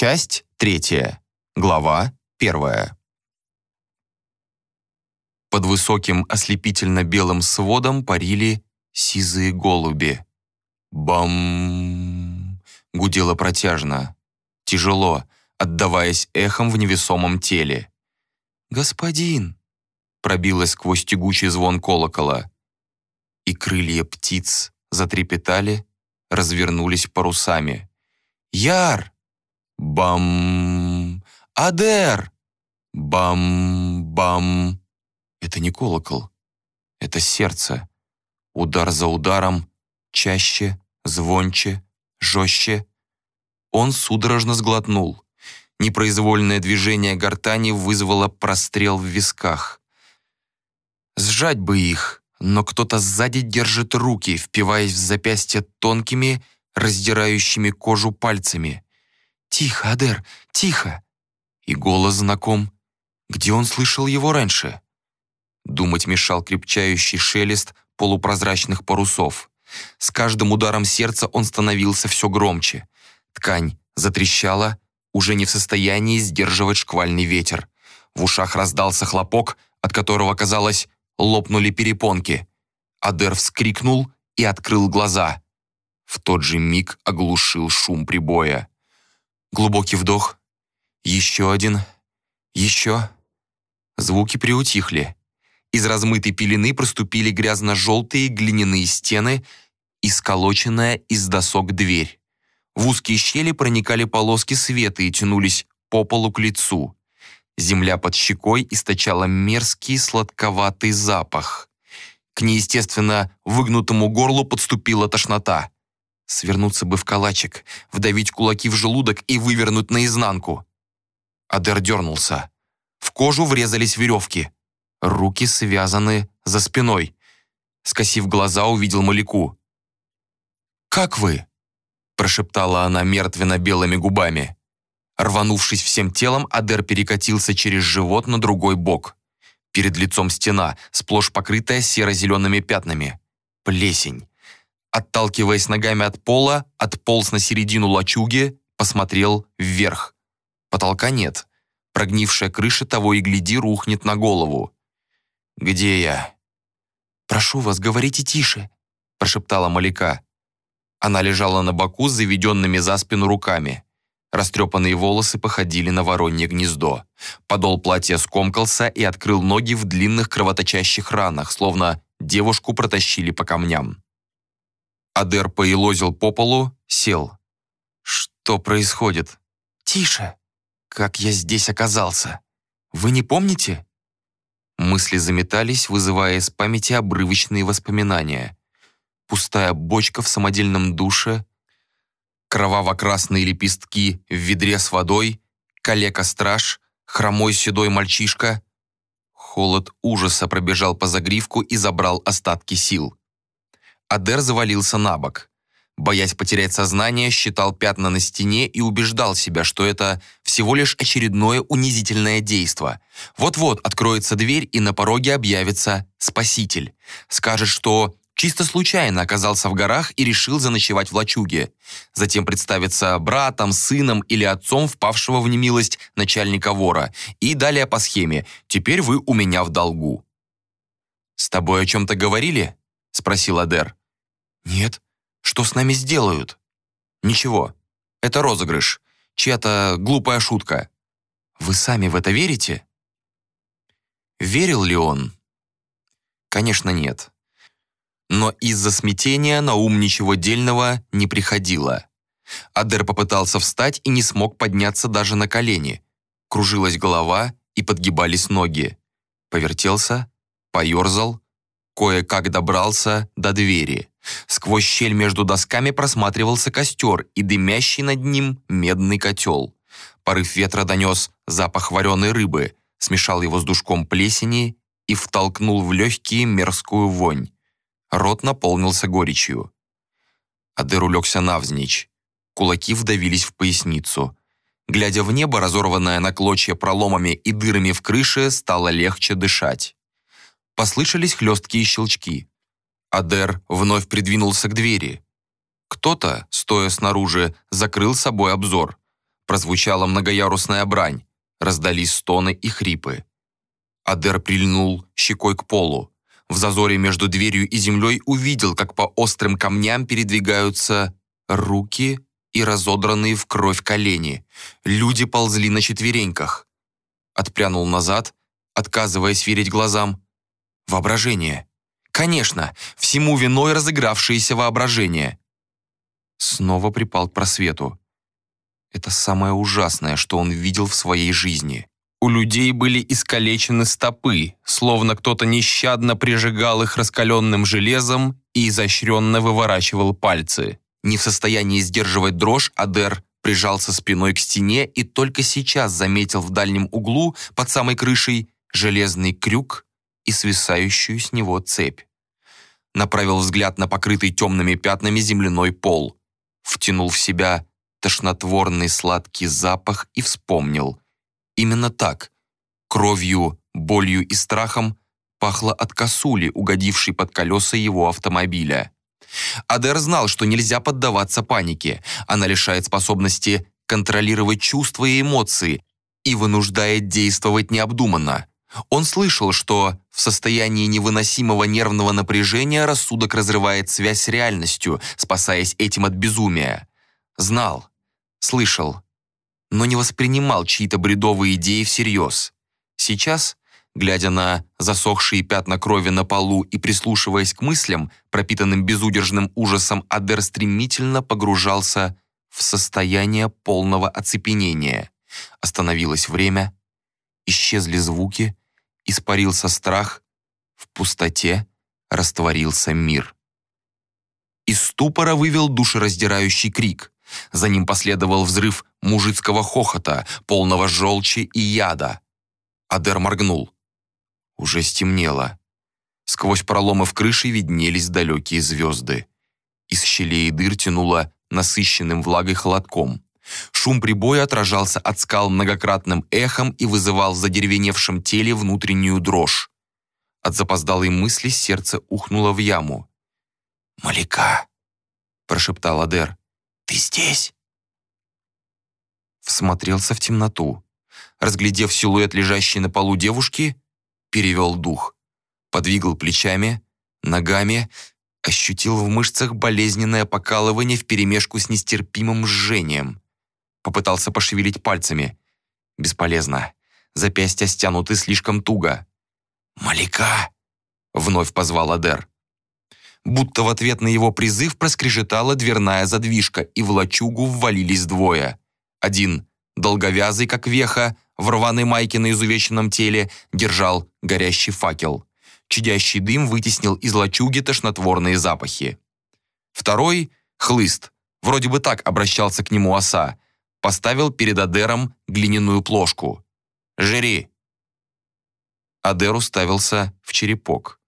Часть третья. Глава первая. Под высоким ослепительно-белым сводом парили сизые голуби. Бам! Гудело протяжно, тяжело, отдаваясь эхом в невесомом теле. «Господин!» — пробилось сквозь тягучий звон колокола. И крылья птиц затрепетали, развернулись парусами. «Яр!» Бам! Адер! Бам-бам! Это не колокол, это сердце. Удар за ударом, чаще, звонче, жестче. Он судорожно сглотнул. Непроизвольное движение гортани вызвало прострел в висках. Сжать бы их, но кто-то сзади держит руки, впиваясь в запястье тонкими, раздирающими кожу пальцами. «Тихо, Адер, тихо!» И голос знаком. Где он слышал его раньше? Думать мешал крепчающий шелест полупрозрачных парусов. С каждым ударом сердца он становился все громче. Ткань затрещала, уже не в состоянии сдерживать шквальный ветер. В ушах раздался хлопок, от которого, казалось, лопнули перепонки. Адер вскрикнул и открыл глаза. В тот же миг оглушил шум прибоя. Глубокий вдох. Еще один. Еще. Звуки приутихли. Из размытой пелены проступили грязно-желтые глиняные стены и сколоченная из досок дверь. В узкие щели проникали полоски света и тянулись по полу к лицу. Земля под щекой источала мерзкий сладковатый запах. К неестественно выгнутому горлу подступила тошнота. Свернуться бы в калачик, вдавить кулаки в желудок и вывернуть наизнанку. Адер дернулся. В кожу врезались веревки. Руки связаны за спиной. Скосив глаза, увидел Маляку. «Как вы?» прошептала она мертвенно-белыми губами. Рванувшись всем телом, Адер перекатился через живот на другой бок. Перед лицом стена, сплошь покрытая серо-зелеными пятнами. Плесень. Отталкиваясь ногами от пола, отполз на середину лачуги, посмотрел вверх. Потолка нет. Прогнившая крыша того и гляди рухнет на голову. «Где я?» «Прошу вас, говорите тише», — прошептала Маляка. Она лежала на боку с заведенными за спину руками. Растрепанные волосы походили на воронье гнездо. Подол платья скомкался и открыл ноги в длинных кровоточащих ранах, словно девушку протащили по камням. Адер поелозил по полу, сел. «Что происходит?» «Тише! Как я здесь оказался? Вы не помните?» Мысли заметались, вызывая из памяти обрывочные воспоминания. Пустая бочка в самодельном душе, кроваво-красные лепестки в ведре с водой, калека-страж, хромой седой мальчишка. Холод ужаса пробежал по загривку и забрал остатки сил. Адер завалился на бок. Боясь потерять сознание, считал пятна на стене и убеждал себя, что это всего лишь очередное унизительное действо. Вот-вот откроется дверь, и на пороге объявится Спаситель. Скажет, что чисто случайно оказался в горах и решил заночевать в лачуге. Затем представится братом, сыном или отцом впавшего в немилость начальника вора. И далее по схеме «Теперь вы у меня в долгу». «С тобой о чем-то говорили?» — спросил Адер. «Нет. Что с нами сделают?» «Ничего. Это розыгрыш. Чья-то глупая шутка. Вы сами в это верите?» Верил ли он? Конечно, нет. Но из-за смятения на ум ничего дельного не приходило. Адер попытался встать и не смог подняться даже на колени. Кружилась голова и подгибались ноги. Повертелся, поерзал, кое-как добрался до двери. Сквозь щель между досками просматривался костер и дымящий над ним медный котел. Порыв ветра донес запах вареной рыбы, смешал его с душком плесени и втолкнул в легкие мерзкую вонь. Рот наполнился горечью. Адер улегся навзничь. Кулаки вдавились в поясницу. Глядя в небо, разорванное на клочья проломами и дырами в крыше, стало легче дышать. Послышались хлесткие щелчки. Адер вновь придвинулся к двери. Кто-то, стоя снаружи, закрыл собой обзор. Прозвучала многоярусная брань, раздались стоны и хрипы. Адер прильнул щекой к полу. В зазоре между дверью и землей увидел, как по острым камням передвигаются руки и разодранные в кровь колени. Люди ползли на четвереньках. Отпрянул назад, отказываясь верить глазам. Воображение. Конечно, всему виной разыгравшееся воображение. Снова припал к просвету. Это самое ужасное, что он видел в своей жизни. У людей были искалечены стопы, словно кто-то нещадно прижигал их раскаленным железом и изощренно выворачивал пальцы. Не в состоянии сдерживать дрожь, Адер прижался спиной к стене и только сейчас заметил в дальнем углу, под самой крышей, железный крюк и свисающую с него цепь. Направил взгляд на покрытый темными пятнами земляной пол. Втянул в себя тошнотворный сладкий запах и вспомнил. Именно так, кровью, болью и страхом, пахло от косули, угодившей под колеса его автомобиля. Адер знал, что нельзя поддаваться панике. Она лишает способности контролировать чувства и эмоции и вынуждает действовать необдуманно. Он слышал, что в состоянии невыносимого нервного напряжения рассудок разрывает связь с реальностью, спасаясь этим от безумия. Знал, слышал, но не воспринимал чьи-то бредовые идеи всерьез. Сейчас, глядя на засохшие пятна крови на полу и прислушиваясь к мыслям, пропитанным безудержным ужасом, Адер стремительно погружался в состояние полного оцепенения. Остановилось время, исчезли звуки, испарился страх, в пустоте растворился мир. Из ступора вывел душераздирающий крик. За ним последовал взрыв мужицкого хохота, полного желчи и яда. Адер моргнул. Уже стемнело. Сквозь проломы в крыше виднелись далекие звезды. Из щелей и дыр тянуло насыщенным влагой холодком. Шум прибоя отражался от скал многократным эхом и вызывал в задеревеневшем теле внутреннюю дрожь. От запоздалой мысли сердце ухнуло в яму. «Маляка!» – прошептал Адер. «Ты здесь?» Всмотрелся в темноту. Разглядев силуэт лежащей на полу девушки, перевел дух. Подвигал плечами, ногами, ощутил в мышцах болезненное покалывание вперемешку с нестерпимым жжением. Попытался пошевелить пальцами. Бесполезно. Запястья стянуты слишком туго. «Маляка!» — вновь позвал Адер будто в ответ на его призыв проскрежетала дверная задвижка, и в лачугу ввалились двое. Один, долговязый, как веха, в рваной майке на изувеченном теле, держал горящий факел. Чадящий дым вытеснил из лачуги тошнотворные запахи. Второй, хлыст, вроде бы так обращался к нему оса, поставил перед Адером глиняную плошку. «Жри!» Адер уставился в черепок.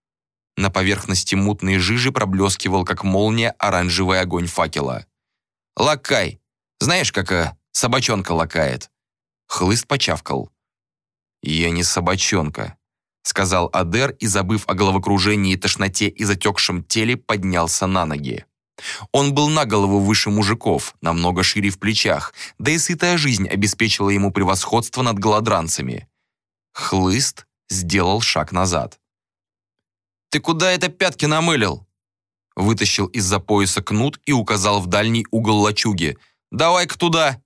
На поверхности мутной жижи проблескивал, как молния, оранжевый огонь факела. «Лакай! Знаешь, как э, собачонка лакает?» Хлыст почавкал. «Я не собачонка», — сказал Адер и, забыв о головокружении, тошноте и затекшем теле, поднялся на ноги. Он был на голову выше мужиков, намного шире в плечах, да и сытая жизнь обеспечила ему превосходство над голодранцами. Хлыст сделал шаг назад. «Ты куда это пятки намылил?» Вытащил из-за пояса кнут и указал в дальний угол лачуги. «Давай-ка туда!»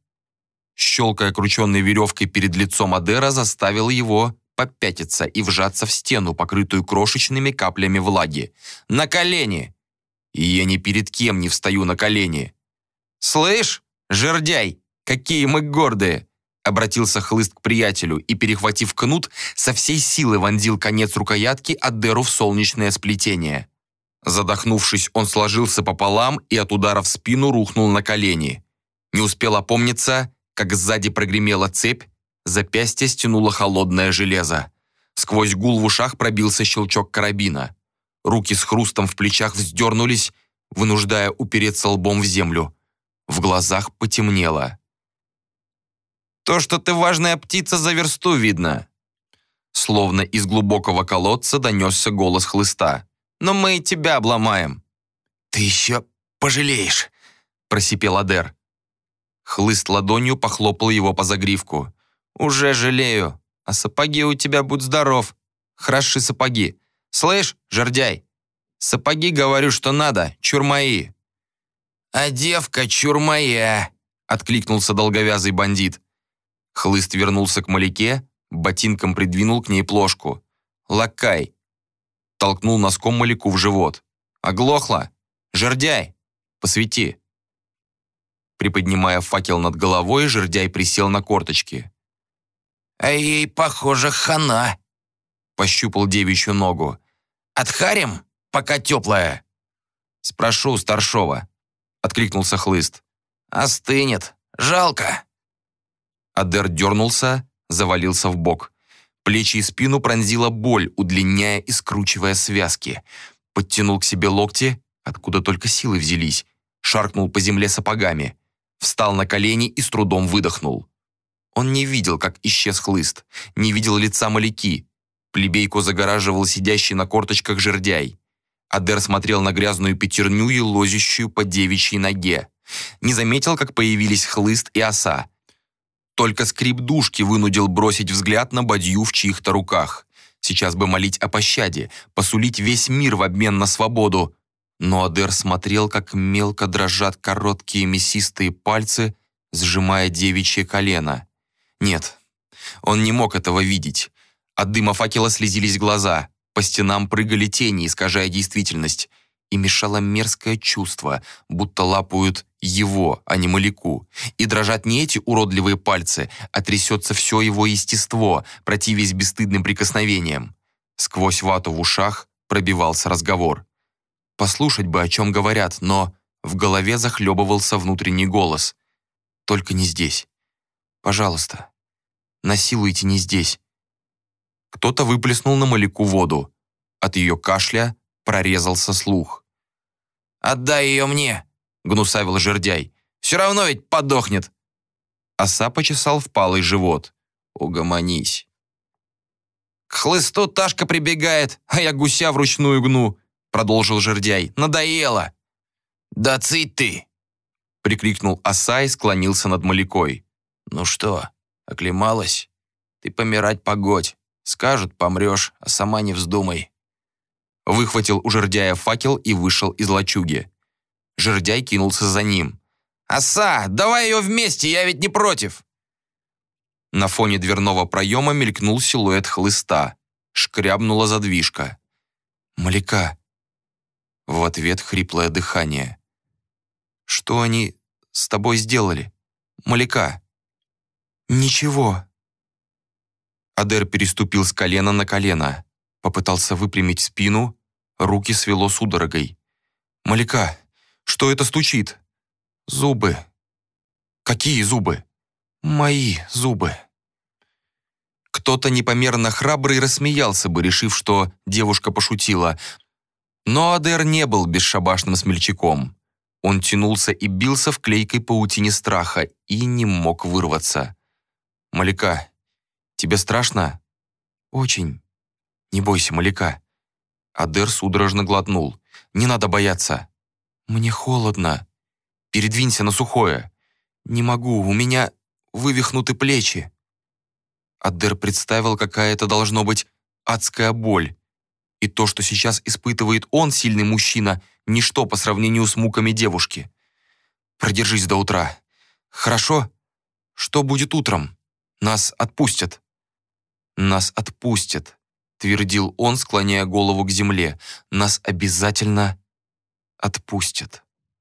Щелкая крученной веревкой перед лицом Адера, заставил его попятиться и вжаться в стену, покрытую крошечными каплями влаги. «На колени!» И я ни перед кем не встаю на колени. «Слышь, жердяй, какие мы гордые! Обратился хлыст к приятелю и, перехватив кнут, со всей силы вонзил конец рукоятки Адеру в солнечное сплетение. Задохнувшись, он сложился пополам и от удара в спину рухнул на колени. Не успел опомниться, как сзади прогремела цепь, запястье стянуло холодное железо. Сквозь гул в ушах пробился щелчок карабина. Руки с хрустом в плечах вздернулись, вынуждая упереться лбом в землю. В глазах потемнело. То, что ты важная птица, за версту видно». Словно из глубокого колодца донесся голос хлыста. «Но мы и тебя обломаем». «Ты еще пожалеешь», — просипел Адер. Хлыст ладонью похлопал его по загривку. «Уже жалею. А сапоги у тебя будь здоров. Хороши сапоги. Слышь, жердяй, сапоги говорю, что надо, чур мои». «А девка чур моя», — откликнулся долговязый бандит. Хлыст вернулся к Маляке, ботинком придвинул к ней плошку. «Лакай!» Толкнул носком Маляку в живот. «Оглохла! Жердяй! Посвети!» Приподнимая факел над головой, жердяй присел на корточки. «А ей, похоже, хана!» Пощупал девичью ногу. «Отхарим, пока теплая?» «Спрошу старшова», — откликнулся хлыст. «Остынет. Жалко». Адер дернулся, завалился в бок. Плечи и спину пронзила боль, удлиняя и скручивая связки. Подтянул к себе локти, откуда только силы взялись. Шаркнул по земле сапогами. Встал на колени и с трудом выдохнул. Он не видел, как исчез хлыст, не видел лица маляки. Плебейку загораживал сидящий на корточках жердяй. Адер смотрел на грязную пятерню и лозящую по девичьей ноге. Не заметил, как появились хлыст и оса. Только скрип душки вынудил бросить взгляд на бадью в чьих-то руках. Сейчас бы молить о пощаде, посулить весь мир в обмен на свободу. Но Адер смотрел, как мелко дрожат короткие мясистые пальцы, сжимая девичье колено. Нет, он не мог этого видеть. От дыма факела слезились глаза, по стенам прыгали тени, искажая действительность и мешало мерзкое чувство, будто лапают его, а не маляку. И дрожат не эти уродливые пальцы, а трясется все его естество, противясь бесстыдным прикосновениям. Сквозь вату в ушах пробивался разговор. Послушать бы, о чем говорят, но в голове захлебывался внутренний голос. «Только не здесь. Пожалуйста, насилуйте не здесь». Кто-то выплеснул на маляку воду. От ее кашля прорезался слух. «Отдай ее мне!» — гнусавил жердяй. «Все равно ведь подохнет!» Оса почесал впалый живот. «Угомонись!» «К хлысту Ташка прибегает, а я гуся вручную гну!» — продолжил жердяй. «Надоело!» «Да цыть ты!» — прикрикнул оса и склонился над малякой. «Ну что, оклемалась? Ты помирать погодь. Скажут, помрешь, а сама не вздумай выхватил у жердяя факел и вышел из лачуги. Жердяй кинулся за ним. «Оса, давай ее вместе, я ведь не против!» На фоне дверного проема мелькнул силуэт хлыста. Шкрябнула задвижка. «Маляка!» В ответ хриплое дыхание. «Что они с тобой сделали? Маляка?» «Ничего». Адер переступил с колена на колено. Попытался выпрямить спину, руки свело судорогой. «Маляка, что это стучит?» «Зубы». «Какие зубы?» «Мои зубы». Кто-то непомерно храбрый рассмеялся бы, решив, что девушка пошутила. Но Адер не был бесшабашным смельчаком. Он тянулся и бился в клейкой паутине страха и не мог вырваться. «Маляка, тебе страшно?» «Очень». «Не бойся, Маляка». Адер судорожно глотнул. «Не надо бояться». «Мне холодно. Передвинься на сухое». «Не могу, у меня вывихнуты плечи». Адер представил, какая это должно быть адская боль. И то, что сейчас испытывает он, сильный мужчина, ничто по сравнению с муками девушки. «Продержись до утра. Хорошо? Что будет утром? Нас отпустят». «Нас отпустят», твердил он, склоняя голову к земле. «Нас обязательно отпустят».